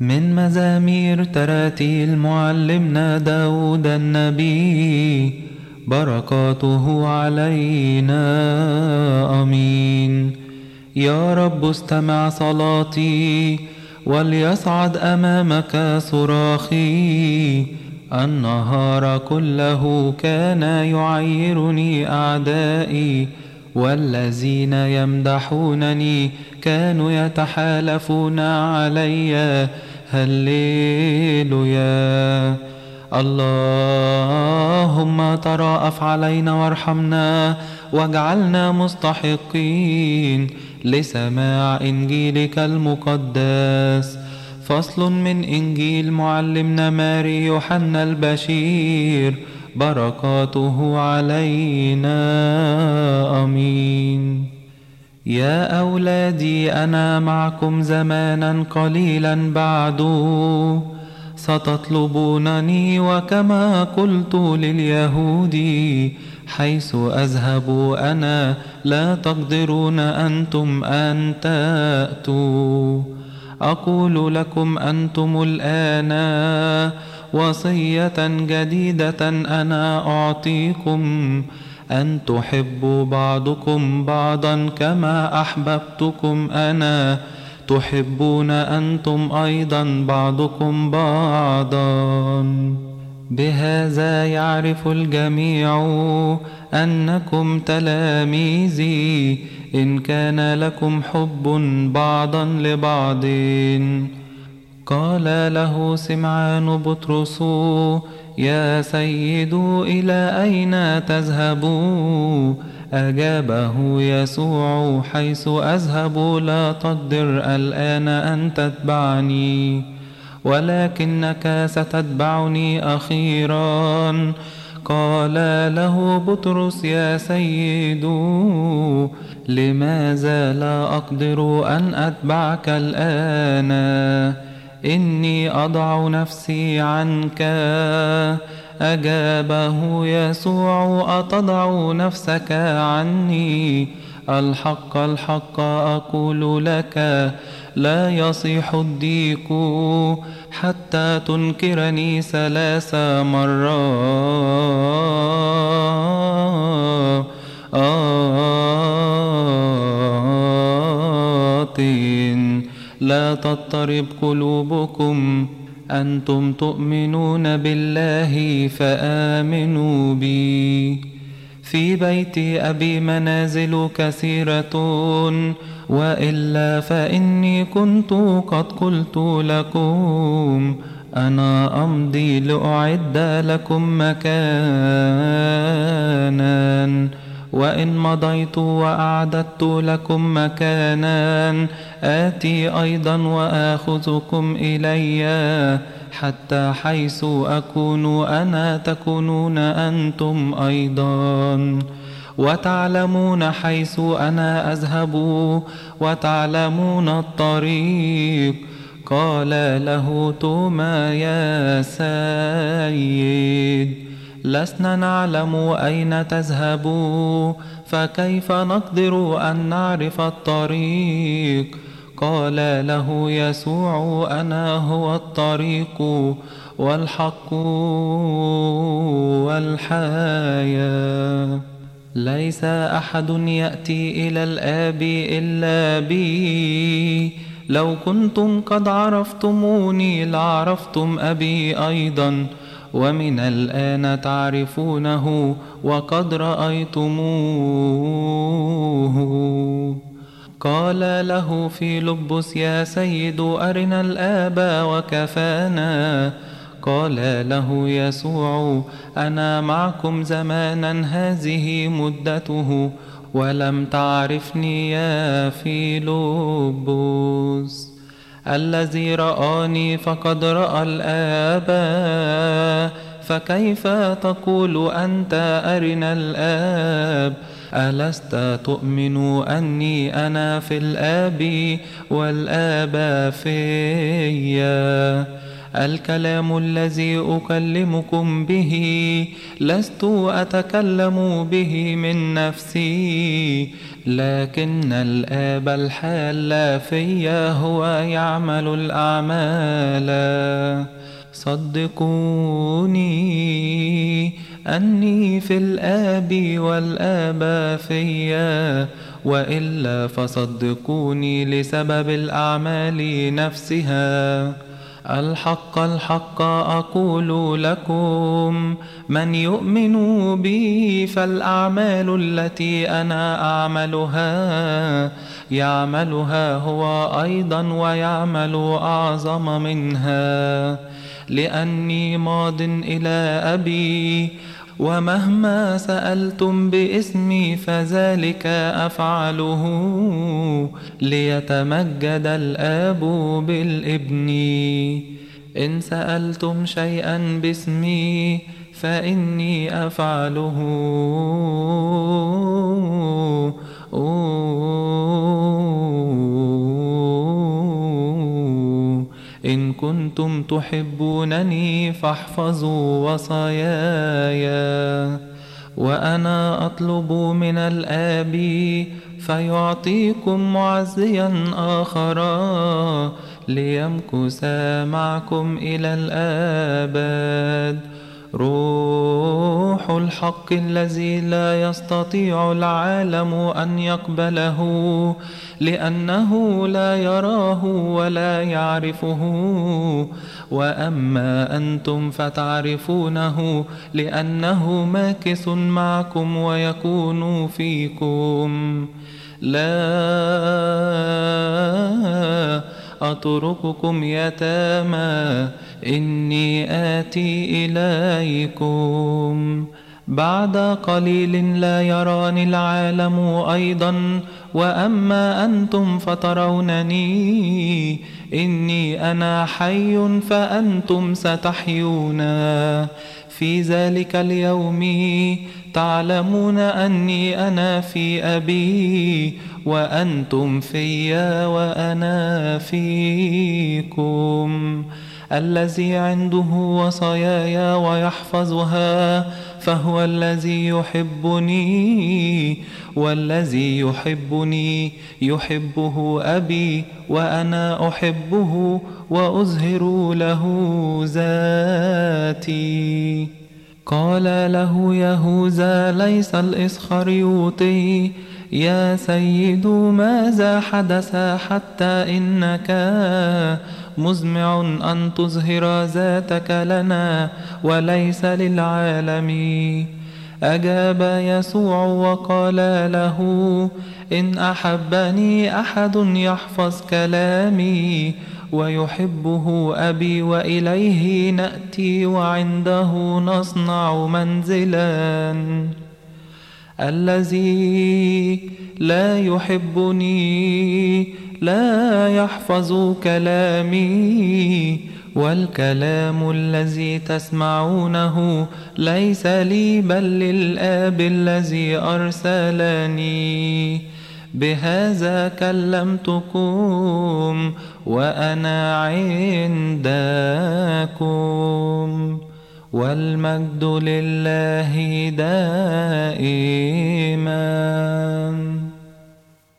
من مزامير تراتيل معلمنا داود النبي. بركاته علينا أمين. يا رب استمع صلاتي وليصعد أمامك صراخي. النهار كله كان يعيرني أعدائي والذين يمدحونني كانوا يتحالفون علي. هللويا. اللهم تراءف علينا وارحمنا واجعلنا مستحقين لسماع إنجيلك المقدس. فصل من إنجيل معلمنا ماري يوحنا البشير. بركاته علينا. آمين. يا أولادي أنا معكم زمانا قليلا بعد. ستطلبونني وكما قلت لليهود حيث أذهب أنا لا تقدرون أنتم أن تأتوا. أقول لكم أنتم الآن وصية جديدة أنا أعطيكم. أن تحبوا بعضكم بعضا كما أحببتكم أنا. تحبون أنتم أيضا بعضكم بعضا. بهذا يعرف الجميع أنكم تلاميذي. إن كان لكم حب بعضا لبعض. قال له سمعان بطرس يا سيد إلى أين تذهب؟ أجابه يسوع حيث أذهب لا تقدر الآن أن تتبعني ولكنك ستتبعني أخيرا. قال له بطرس يا سيد لماذا لا أقدر أن أتبعك الآن؟ إني أضع نفسي عنك. أجابه يسوع أتضع نفسك عني؟ الحق الحق أقول لك لا يصيح الديك حتى تنكرني ثلاث مرات. لا تضطرب قلوبكم. أنتم تؤمنون بالله فآمنوا بي. في بيت أبي منازل كثيرة وإلا فإني كنت قد قلت لكم أنا أمضي لأعد لكم مكانا. وإن مضيت وأعددت لكم مكانا آتي أيضا وآخذكم إلي حتى حيث أكون أنا تكونون أنتم أيضا. وتعلمون حيث أنا أذهب وتعلمون الطريق. قال له توما يا سيد. لسنا نعلم أين تذهب فكيف نقدر أن نعرف الطريق؟ قال له يسوع أنا هو الطريق والحق والحياة. ليس أحد يأتي إلى الآب إلا بي. لو كنتم قد عرفتموني لعرفتم أبي أيضاً. ومن الآن تعرفونه وقد رأيتموه. قال له في لبس يا سيد أرنا الآب وكفانا. قال له يسوع أنا معكم زمانا هذه مدته ولم تعرفني يا فيلبس الذي رآني فقد رأى الآب فكيف تقول أنت أرنا الآب؟ ألست تؤمن أني أنا في الآب والآب فيا الكلام الذي أكلمكم به لست أتكلم به من نفسي لكن الآب الحال في هو يعمل الأعمال. صدقوني أني في الآب والآب فيا وإلا فصدقوني لسبب الأعمال نفسها. الحق الحق أقول لكم من يؤمن بي فالأعمال التي أنا أعملها يعملها هو أيضا ويعمل أعظم منها لأني ماض إلى أبي ومهما سألتم باسمي فذلك أفعله ليتمجد الآب بالابن. إن سألتم شيئا باسمي فإني أفعله. إن كنتم تحبونني فاحفظوا وصاياي. وأنا أطلب من الآب فيعطيكم معزيا آخرا ليمكث معكم إلى الآباد. روح الحق الذي لا يستطيع العالم أن يقبله لأنه لا يراه ولا يعرفه. وأما أنتم فتعرفونه لأنه ماكس معكم ويكون فيكم. لا أترككم يتامى إني آتي إليكم. بعد قليل لا يراني العالم أيضا وأما أنتم فترونني إني أنا حي فأنتم ستحيون في ذلك اليوم تعلمون أني أنا في أبي وأنتم في وأنا فيكم. الذي عنده وصاياي ويحفظها فهو الذي يحبني والذي يحبني يحبه أبي وأنا أحبه وأظهر له ذاتي. قال له يهوذا ليس الإسخريوطي يا سيد ماذا حدث حتى إنك مزمع أن تظهر ذاتك لنا وليس للعالم؟ أجاب يسوع وقال له إن أحبني أحد يحفظ كلامي. ويحبه أبي وإليه نأتي وعنده نصنع منزلا. الذي لا يحبني لا يحفظ كلامي والكلام الذي تسمعونه ليس لي بل للآب الذي أرسلني. بهذا كلمتكم وأنا عندكم والمجد لله دائما